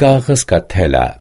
कागज का थैला